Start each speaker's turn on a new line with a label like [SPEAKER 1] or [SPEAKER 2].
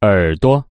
[SPEAKER 1] 耳朵。